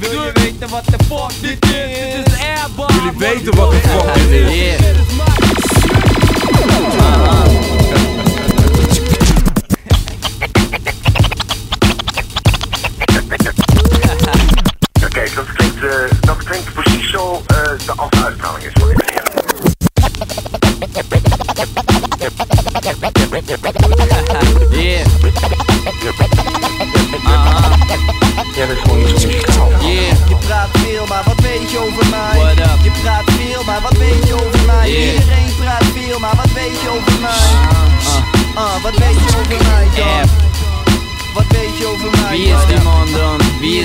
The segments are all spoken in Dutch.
Wil je weten wat de fuck dit is? Dit is Airbar. Jullie weten wat de fuck dit is. Yeah. Oké, dat, klinkt, eh, dat klinkt precies zo eh, de als de uitstraling is wat ik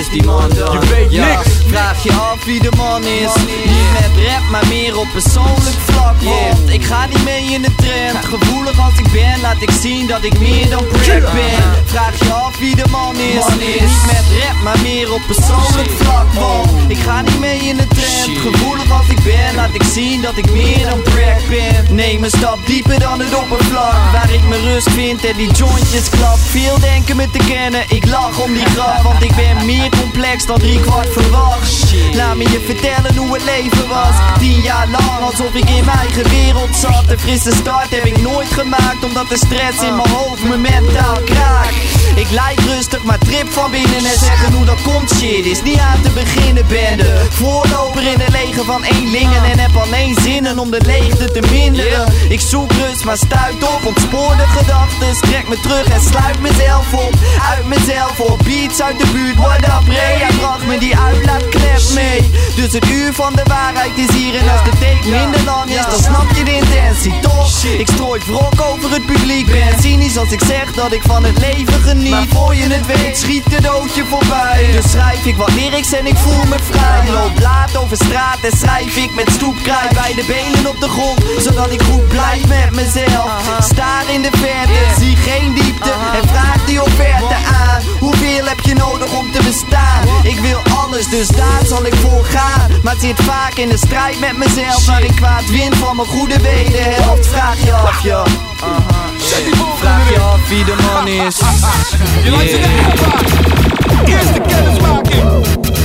is die man dan? Je weet Ja, niks. Vraag je af wie de man is. Niet met rap, maar meer op persoonlijk vlak. Want ik ga niet mee in de trend. Gevoelig als ik ben, laat ik zien dat ik meer dan prep ben. Vraag je af wie de man is. Niet met rap, maar meer op persoonlijk vlak Want ik ga niet mee in de trend. Gevoelig als ik ben, laat ik zien dat ik meer dan prep ben. Neem een stap dieper dan het oppervlak. Waar ik mijn rust vind en die jointjes klap. Veel denken me te kennen, ik lach om die grap. Want ik ben meer complex dan drie kwart verwacht Laat me je vertellen hoe het leven was. Tien jaar lang alsof ik in mijn eigen wereld zat. Een frisse start heb ik nooit gemaakt Omdat de stress in mijn hoofd me mentaal kraakt Ik lijk rustig maar trip van binnen En zeggen hoe dat komt shit. Is niet aan te beginnen ben de Voorloper in een leger van eenlingen En heb alleen zinnen om de leegte te minderen. Ik zoek rust maar stuit op ontspoorde gedachten. Trek me terug en sluit mezelf op. Uit mezelf op. Beats uit de buurt What up Ray? Hij bracht me die uitlaatklep mee. Dus het uur van de waarheid is hier En als de tape minder lang is Dan snap je de intentie toch? Ik strooi wrok over het publiek cynisch als ik zeg dat ik van het leven geniet. Maar voor je het weet schiet de doodje voorbij. Dus schrijf ik wat lyrics en ik voel me vrij. Loop laat over straat en schrijf ik met stoepkruid Bij de benen op de grond. Zodat ik goed blijf met mezelf. Staar in de verte, zie geen diepte En vraag die offerte aan. Hoeveel heb je nodig om te bestaan? Ik wil alles, dus daar zal ik voor gaan. Maar het zit vaak in de strijd met mezelf. Waar ik kwaad win van mijn goede wederhelft. Vraag je af, ja je af wie de man is Je luistert naar Airbar. Eerste kennismaking.